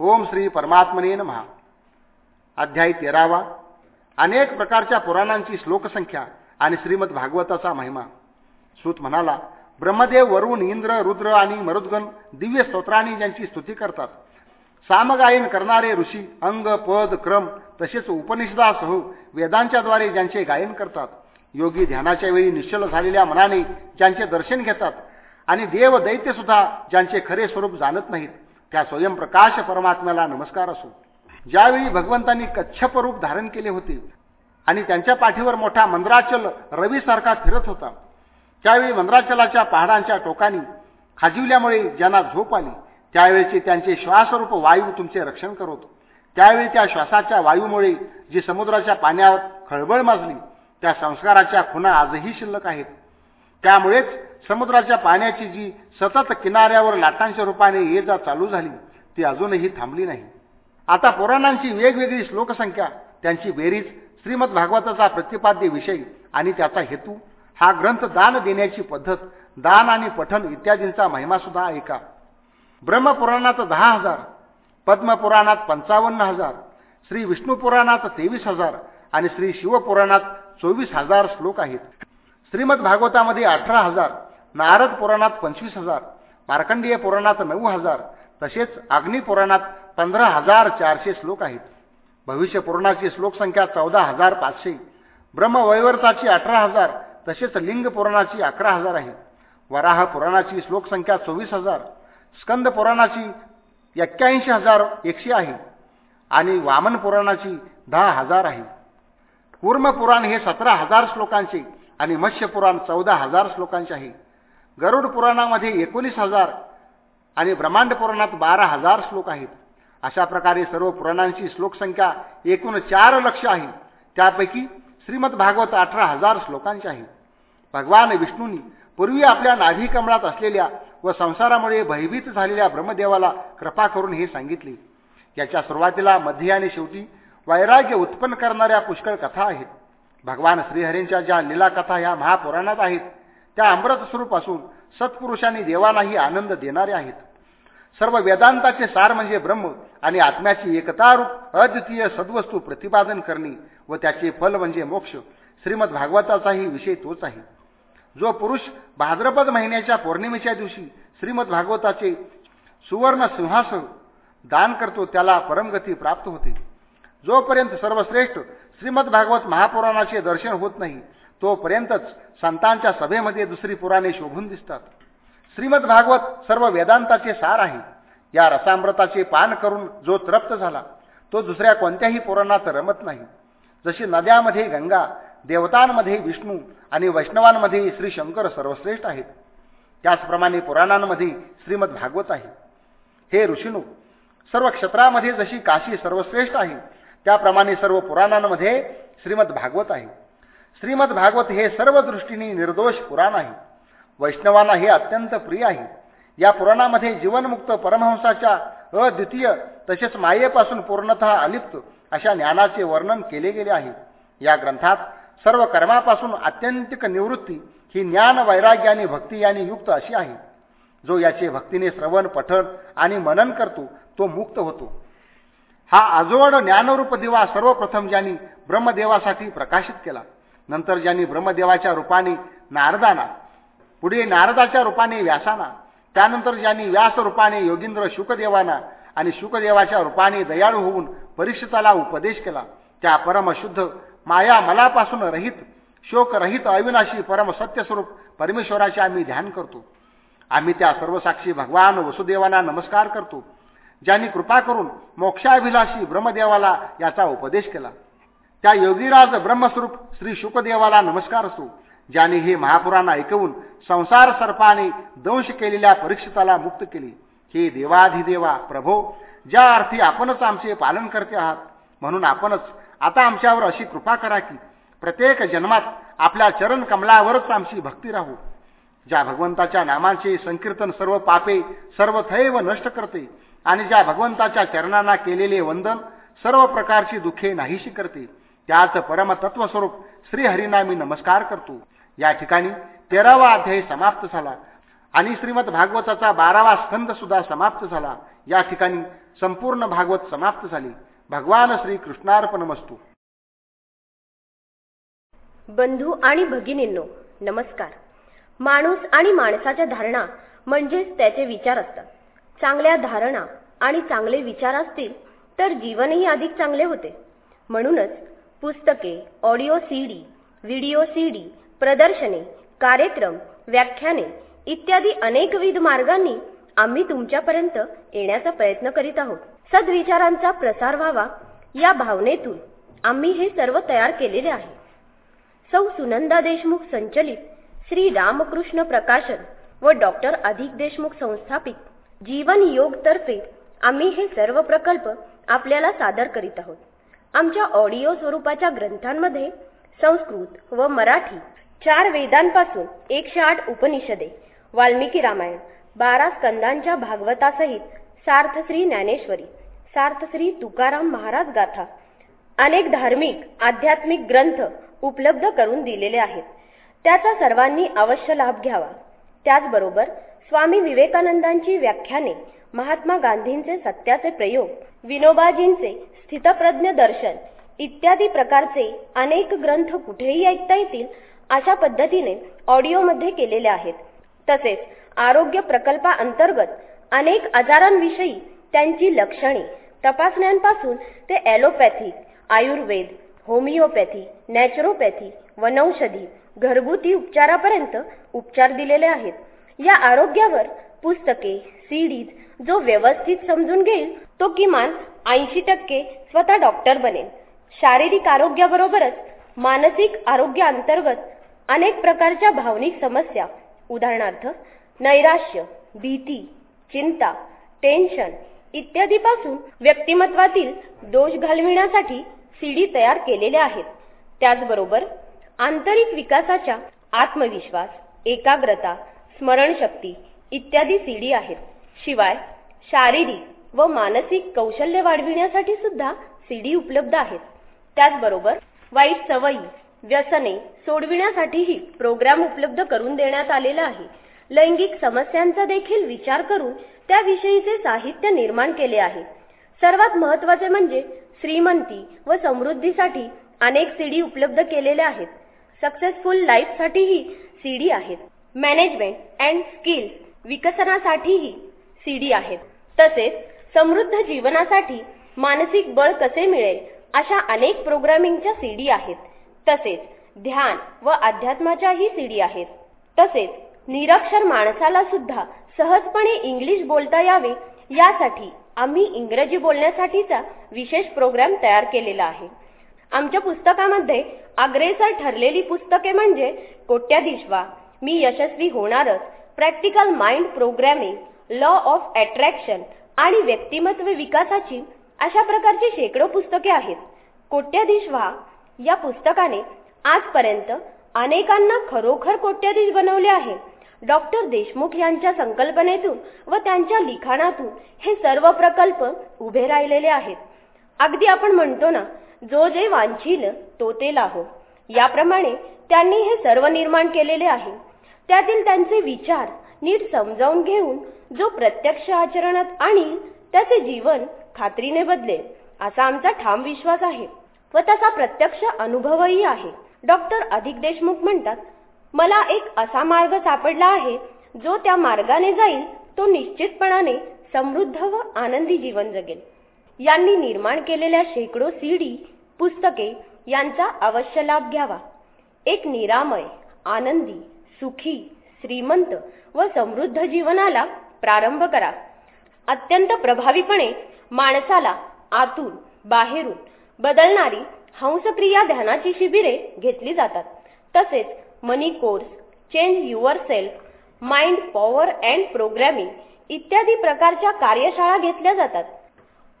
ओम श्री परमात्मने महा अध्याय तेरावा. अनेक प्रकारच्या पुराणांची श्लोकसंख्या आणि श्रीमद भागवताचा महिमा. सूत म्हणाला ब्रह्मदेव वरुण इंद्र रुद्र आणि मरुद्गण दिव्य स्तोत्रांनी ज्यांची स्तुती करतात. सामगायन करणारे ऋषी अंग पद क्रम तसेच उपनिषदासह वेदांच्याद्वारे ज्यांचे गायन करतात योगी ध्यानाच्या वेळी निश्चल झालेल्या मनाने ज्यांचे दर्शन घेतात आणि देव दैत्य सुद्धा ज्यांचे खरे स्वरूप जाणत नाहीत त्या स्वयंप्रकाश परमात्म्याला नमस्कार असो. ज्यावेळी भगवंतांनी कच्छप रूप धारण केले होते आणि त्यांच्या पाठीवर मोठा मंद्राचल रवीसारखा फिरत होता त्यावेळी मंद्राचलाच्या पहाडांच्या टोकानी खाजिवल्यामुळे ज्यांना झोप आली त्यावेळेचे त्यांचे श्वासरूप वायू तुमचे रक्षण करत त्यावेळी त्या श्वासाच्या वायूमुळे जी समुद्राच्या पाण्यावर खळबळ माजली त्या संस्काराच्या खुणा आजही शिल्लक आहेत. त्यामुळेच समुद्राच्या पाण्याची जी सतत किनाऱ्यावर लाटांच्या रूपाने ये जा चालू झाली ती अजूनही थांबली नाही. आता पुराणांची वेगवेगळी श्लोकसंख्या त्यांची बेरीज श्रीमद भागवताचा प्रतिपाद्य विषय आणि त्याचा हेतू हा ग्रंथ दान देण्याची पद्धत दान आणि पठन इत्यादींचा महिमा सुद्धा ऐका ब्रह्मपुराणात दहा हजार पद्मपुराणात पंचावन्न हजार श्री विष्णुपुराणात तेवीस हजार आणि श्री शिवपुराणात चोवीस हजार श्लोक आहेत. श्रीमद भागवतामध्ये अठरा हजार नारद पुराणात पंचवीस हजार मार्कंडीय पुराणात नऊ हजार तसेच अग्निपुराणात पंधरा हजार चारशे श्लोक आहेत. भविष्य पुराणाची श्लोकसंख्या चौदा हजार पाचशे ब्रह्मवैवर्ताची अठरा हजार तसेच लिंग पुराणाची अकरा हजार आहे. वराह पुराणाची श्लोकसंख्या चोवीस हजार स्कंद पुराणाची एक्क्याऐंशी हजार एकशे आहे आणि वामन पुराणाची दहा हजार आहे. कूर्म पुराण हे सतरा हजार श्लोकांचे आणि मत्स्य पुराण चौदा हजार श्लोकांचे आहे. गरुड पुराणामध्ये एकोणीस हजार आणि ब्रह्मांड पुराणात बारा हजार श्लोक आहेत. अशा प्रकारे सर्व पुराणांची श्लोकसंख्या एकूण चार लक्ष आहे. त्यापैकी श्रीमद भागवत अठरा हजार श्लोकांचे आहे. भगवान विष्णूंनी पूर्वी आपल्या नाभी कमळात असलेल्या व संसारामुळे भयभीत झालेल्या ब्रह्मदेवाला कृपा करून हे सांगितले. याच्या सुरुवातीला मध्ये आणि शेवटी वैराग्य उत्पन्न करणाऱ्या पुष्कळ कथा आहेत. भगवान श्रीहरींच्या ज्या लीला कथा ह्या महापुराणात आहेत त्या अमृत स्वरूप असून सत्पुरुषांनी देवालाही आनंद देणारे आहेत. सर्व वेदांताचे सार म्हणजे ब्रह्म आणि आत्म्याची एकतारूप अद्वितीय सद्वस्तू प्रतिपादन करणे व त्याचे फल म्हणजे मोक्ष श्रीमद भागवताचाही विषय तोच आहे. जो पुरुष भाद्रपद महिन्याच्या पौर्णिमेच्या दिवशी श्रीमद भागवताचे सुवर्ण सिंहासन दान करतो त्याला परमगती प्राप्त होते. जोपर्यंत सर्वश्रेष्ठ श्रीमद भागवत महापुराणाचे दर्शन होत नाही तोपर्यंतच संतांच्या सभेमध्ये दुसरी पुराणे शोभून दिसतात. श्रीमद भागवत सर्व वेदांताचे सार आहे. या रसामृताचे पान करून जो तृप्त झाला तो दुसऱ्या कोणत्याही पुराणात रमत नाही. जशी नद्यामध्ये गंगा देवतांमध्ये विष्णू आणि वैष्णवांमध्ये श्री शंकर सर्वश्रेष्ठ आहेत. त्याचप्रमाणे पुराणांमध्ये श्रीमद भागवत आहे. हे ऋषीनू सर्व क्षेत्रामध्ये जशी काशी सर्वश्रेष्ठ आहे त्याप्रमाणे सर्व पुराणांमध्ये श्रीमद भागवत आहे. श्रीमद भागवत हे सर्व दृष्टीने निर्दोष पुराण आहे. वैष्णवांना हे अत्यंत प्रिय आहे. या पुराणामध्ये जीवनमुक्त परमहंसाच्या अद्वितीय तसेच मायेपासून पूर्णतः अलिप्त अशा ज्ञानाचे वर्णन केले गेले आहे. या ग्रंथात सर्व कर्मापासून आत्यंतिक निवृत्ती ही ज्ञान वैराग्य आणि भक्ती यांनी युक्त अशी आहे. जो याचे भक्तीने श्रवण पठण आणि मनन करतो तो मुक्त होतो. हा आजोड ज्ञानरूप दिवा सर्वप्रथम ज्यांनी ब्रह्मदेवासाठी प्रकाशित केला. नंतर ज्यांनी ब्रह्मदेवाच्या रूपाने नारदाना पुढे नारदाच्या रूपाने व्यासाना त्यानंतर ज्यांनी व्यास रूपाने योगींद्र शुकदेवाना आणि शुकदेवाच्या रूपाने दयाळू होऊन परीक्षिताला उपदेश केला त्या परमशुद्ध माया मलापासून रहित शोकरहित अविनाशी परम सत्यस्वरूप परमेश्वराचे आम्ही ध्यान करतो. आम्ही त्या सर्वसाक्षी भगवान वसुदेवांना नमस्कार करतो. ज्यांनी कृपा करून मोक्षाभिलाषी ब्रह्मदेवाला याचा उपदेश केला. त्या योगीराज ब्रह्मस्वरूप श्री शुकदेवाला नमस्कार असो ज्याने हे महापुराण ऐकवून संसार सर्पाने दंश केलेल्या परीक्षिताला मुक्त केले. हे देवाधिदेवा प्रभो ज्या अर्थी आपणच आमचे पालन करते आहात म्हणून आपणच आता आमच्यावर अशी कृपा करा की प्रत्येक जन्मात आपल्या चरण कमलावरच आमची भक्ती राहू. ज्या भगवंताच्या नामांचे संकीर्तन सर्व पापे सर्व थैव नष्ट करते आणि ज्या भगवंताच्या चरणांना केलेले वंदन सर्व प्रकारची दुःखे नाहीशी करते त्याच परमतत्वस्वरूप श्रीहरींना मी नमस्कार करतो. या ठिकाणी तेरावा अध्याय समाप्त झाला आणि श्रीमद भागवताचा बारावा स्कंद सुद्धा समाप्त झाला. या ठिकाणी संपूर्ण भागवत समाप्त झाली. भगवान श्री कृष्णार्पण मस्तू बंधू आणि भगिनींनो नमस्कार. माणूस आणि माणसाच्या धारणा म्हणजेच त्याचे विचार असतात. चांगल्या धारणा आणि चांगले विचार असतील तर जीवनही अधिक चांगले होते. म्हणूनच पुस्तके ऑडिओ सीडी व्हिडिओ सीडी प्रदर्शने कार्यक्रम व्याख्याने इत्यादी अनेकविध मार्गांनी आम्ही तुमच्यापर्यंत येण्याचा प्रयत्न करीत आहोत. सद्विचारांचा प्रसार व्हावा या भावनेतून आम्ही हे सर्व तयार केलेले आहे. सौ सुनंदा देशमुख संचलित श्री रामकृष्ण प्रकाशन व डॉक्टर अधिक देशमुख संस्थापित जीवन योग तर्फे आम्ही हे सर्व प्रकल्प आपल्याला सादर करीत आहोत. आमच्या ऑडिओ स्वरूपाच्या ग्रंथांमध्ये संस्कृत व मराठी चार वेदांपासून एकशे आठ उपनिषदे वाल्मिकी रामायण बारा स्कंदांच्या भागवतासहित सार्थश्री ज्ञानेश्वरी सार्थश्री तुकाराम महाराज गाथा अनेक धार्मिक आध्यात्मिक ग्रंथ उपलब्ध करून दिलेले आहेत. त्याचा सर्वांनी अवश्य लाभ घ्यावा. त्याचबरोबर स्वामी विवेकानंदांची व्याख्याने महात्मा गांधींचे सत्याचे प्रयोग विनोबाजींचे स्थितप्रज्ञ दर्शन इत्यादी प्रकारचे अनेक ग्रंथ कुठेही ऐकता येतील अशा पद्धतीने ऑडिओमध्ये केलेले आहेत. तसेच आरोग्य प्रकल्पाअंतर्गत अनेक आजारांविषयी त्यांची लक्षणे तपासण्यांपासून ते ॲलोपॅथी आयुर्वेद होमिओपॅथी नॅचरोपॅथी वनौषधी घरगुती उपचारापर्यंत उपचार दिलेले आहेत. या आरोग्यावर पुस्तके सीडीज जो व्यवस्थित समजून घेईल तो किमान ऐंशी टक्के स्वतः डॉक्टर बनेल. शारीरिक आरोग्याबरोबरच मानसिक आरोग्याअंतर्गत अनेक प्रकारच्या भावनिक समस्या उदाहरणार्थ नैराश्य भीती चिंता टेन्शन इत्यादीपासून व्यक्तिमत्वातील दोष घालविण्यासाठी सीडी तयार केलेल्या आहेत. त्याचबरोबर आंतरिक विकासाच्या आत्मविश्वास एकाग्रता स्मरणशक्ती इत्यादी सीडी आहेत. शिवाय शारीरिक व मानसिक कौशल्य वाढविण्यासाठी सुद्धा सीडी उपलब्ध आहेत. त्याचबरोबर वाईट सवयी व्यसने सोडविण्यासाठीही प्रोग्राम उपलब्ध करून देण्यात आलेला आहे. लैंगिक समस्यांचा देखील विचार करून त्याविषयीचे साहित्य निर्माण केले आहे. सर्वात महत्त्वाचे म्हणजे श्रीमंती व समृद्धीसाठी अनेक सीडी उपलब्ध केलेल्या आहेत. सक्सेसफुल लाईफसाठीही सीडी आहेत. मॅनेजमेंट अँड स्किल्स विकसनासाठीही सीडी आहेत. तसेच समृद्ध जीवनासाठी मानसिक बळ कसे मिळेल अशा अनेक प्रोग्रामिंगच्या सीडी आहेत. तसेच ध्यान व अध्यात्माच्याही सीडी आहेत. तसेच निरक्षर माणसाला सुद्धा सहजपणे इंग्लिश बोलता यावे यासाठी आम्ही इंग्रजी बोलण्यासाठीचा विशेष प्रोग्राम तयार केलेला आहे. आमच्या पुस्तकामध्ये अग्रेसर ठरलेली पुस्तके म्हणजे कोट्याधीश व्हा मी यशस्वी होणारच. Practical mind programming law of attraction आणि व्यक्तिमत्व विकासाची अशा प्रकारची शेकडो पुस्तके आहेत. कोट्याधीश व्हा या पुस्तकाने आजपर्यंत अनेकांना खरोखर कोट्याधीश बनवले आहे. डॉक्टर देशमुख यांच्या संकल्पनेतून व त्यांच्या लिखाणातून हे सर्व प्रकल्प उभे राहिलेले आहेत. अगदी आपण म्हणतो ना जो जे वांछील तो ते लाहो. याप्रमाणे त्यांनी हे सर्व निर्माण केलेले आहे. त्यातील त्यांचे विचार नीट समजावून घेऊन जो प्रत्यक्ष आचरणात आणील त्याचे जीवन खात्रीने बदलेल असा आमचा ठाम विश्वास आहे व तसा प्रत्यक्ष अनुभवही आहे. डॉक्टर अधिक देशमुख म्हणतात मला एक असा मार्ग सापडला आहे जो त्या मार्गाने जाईल तो निश्चितपणाने समृद्ध व आनंदी जीवन जगेल. यांनी निर्माण केलेल्या शेकडो सीडी पुस्तके यांचा अवश्य लाभ घ्यावा. एक निरामय आनंदी सुखी श्रीमंत व समृद्ध जीवनाला प्रारंभ करा. अत्यंत प्रभावीपणे माणसाला आतून बाहेरून बदलणारी हंसक्रिया ध्यानाची शिबिरे घेतली जातात. तसेच money course change yourself mind power and programming इत्यादी प्रकारच्या कार्यशाळा घेतल्या जातात.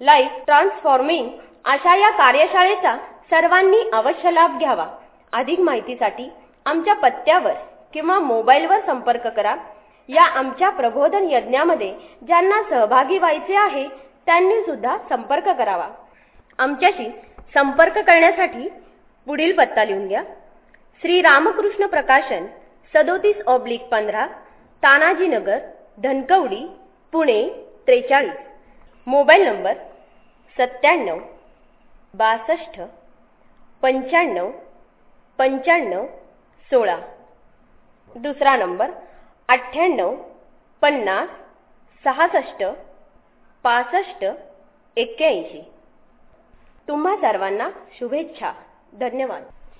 लाईफ ट्रान्सफॉर्मिंग अशा या कार्यशाळेचा सर्वांनी अवश्य लाभ घ्यावा. अधिक माहितीसाठी आमच्या पत्त्यावर किंवा मोबाईलवर संपर्क करा. या आमच्या प्रबोधन यज्ञामध्ये ज्यांना सहभागी व्हायचे आहे त्यांनी सुद्धा संपर्क करावा. आमच्याशी संपर्क करण्यासाठी पुढील पत्ता लिहून घ्या. श्री रामकृष्ण प्रकाशन सदोतीस ऑब्लिक पंधरा तानाजीनगर धनकवडी पुणे त्रेचाळीस. मोबाईल नंबर सत्त्याण्णव बासष्ट पंच्याण्णव पंच्याण्णव सोळा. दुसरा नंबर अठ्ठ्याण्णव पन्नास सहासष्ट पासष्ट एक्क्याऐंशी. तुम्हा सर्वांना शुभेच्छा. धन्यवाद.